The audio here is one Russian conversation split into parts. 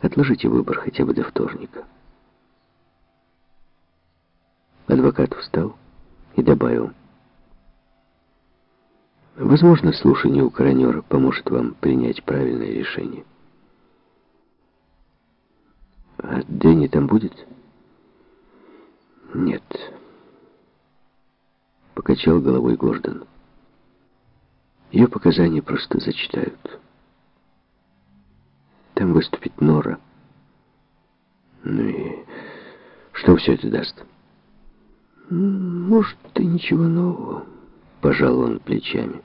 Отложите выбор хотя бы до вторника. Адвокат встал и добавил. Возможно, слушание у коронера поможет вам принять правильное решение. А Дэнни там будет? Нет. Покачал головой Гордон. Ее показания просто зачитают. Там выступит Нора. Ну и что все это даст? Может, и ничего нового. Пожал он плечами.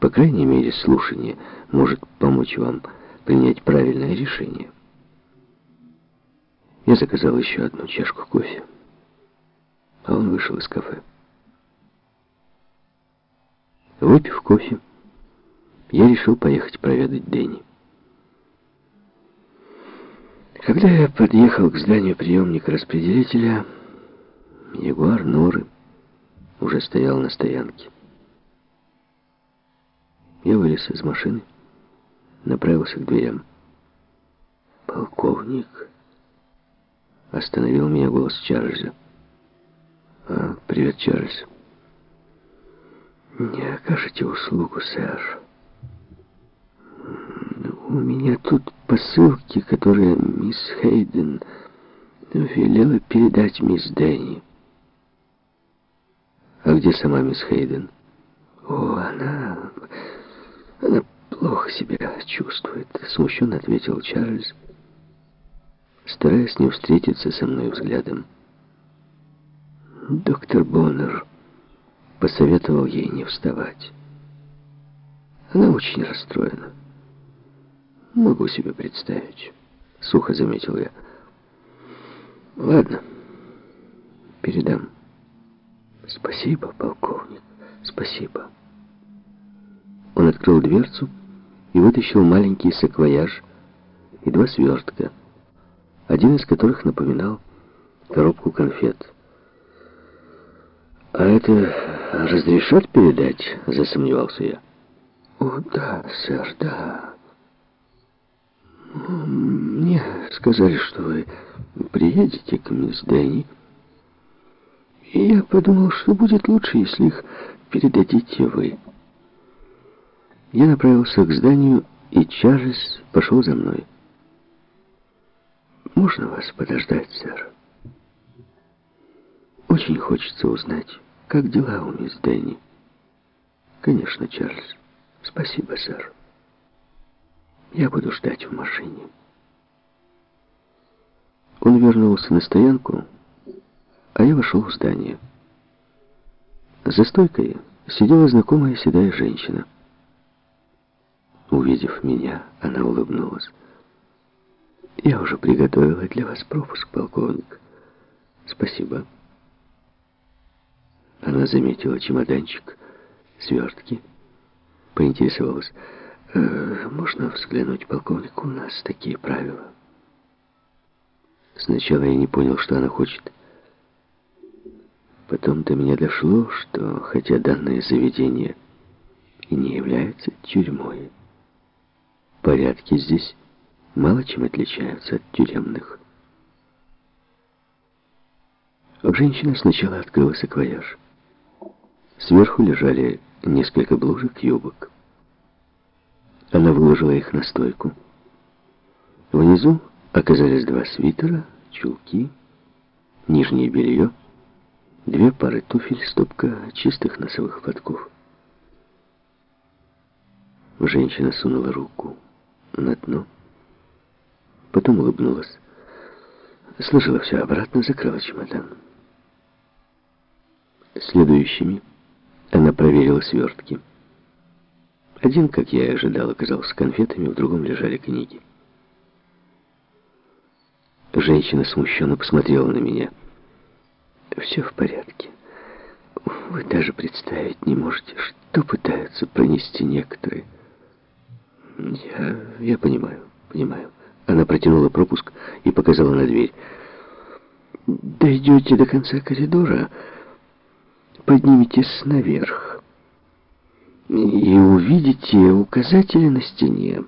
По крайней мере, слушание может помочь вам принять правильное решение. Я заказал еще одну чашку кофе, а он вышел из кафе. Выпив кофе, я решил поехать проведать Дэнни. Когда я подъехал к зданию приемника распределителя, Ягуар Норы уже стоял на стоянке. Я вылез из машины, направился к дверям. «Полковник!» Остановил меня голос Чарльза. «А, привет, Чарльз». «Не окажете услугу, сэр. У меня тут посылки, которые мисс Хейден велела передать мисс Дэнни». «А где сама мисс Хейден?» «О, она... она плохо себя чувствует», — смущенно ответил Чарльз, стараясь не встретиться со мной взглядом. Доктор Боннер посоветовал ей не вставать. Она очень расстроена. Могу себе представить, сухо заметил я. Ладно, передам. Спасибо, полковник, спасибо. Он открыл дверцу и вытащил маленький саквояж и два свертка, один из которых напоминал коробку конфет. «А это разрешат передать?» — засомневался я. «О, да, сэр, да. Сказали, что вы приедете к мисс Дэнни. И я подумал, что будет лучше, если их передадите вы». Я направился к зданию, и Чарльз пошел за мной. «Можно вас подождать, сэр?» «Очень хочется узнать, как дела у мисс Дэнни?» «Конечно, Чарльз. Спасибо, сэр. Я буду ждать в машине». Он вернулся на стоянку, а я вошел в здание. За стойкой сидела знакомая седая женщина. Увидев меня, она улыбнулась. Я уже приготовила для вас пропуск, полковник. Спасибо. Она заметила чемоданчик, свертки. Поинтересовалась. «Э, «Можно взглянуть, полковник? У нас такие правила». Сначала я не понял, что она хочет. Потом до меня дошло, что, хотя данное заведение и не является тюрьмой, порядки здесь мало чем отличаются от тюремных. Женщина сначала открыла саквояж. Сверху лежали несколько блужек юбок. Она выложила их на стойку. Внизу оказались два свитера, чулки, нижнее белье, две пары туфель, стопка чистых носовых платков. Женщина сунула руку на дно Потом улыбнулась. Сложила все обратно, закрыла чемодан. Следующими она проверила свертки. Один, как я и ожидал, оказался конфетами, в другом лежали книги. Женщина смущенно посмотрела на меня. «Все в порядке. Вы даже представить не можете, что пытаются пронести некоторые. Я, я понимаю, понимаю». Она протянула пропуск и показала на дверь. «Дойдете до конца коридора, подниметесь наверх и увидите указатели на стене.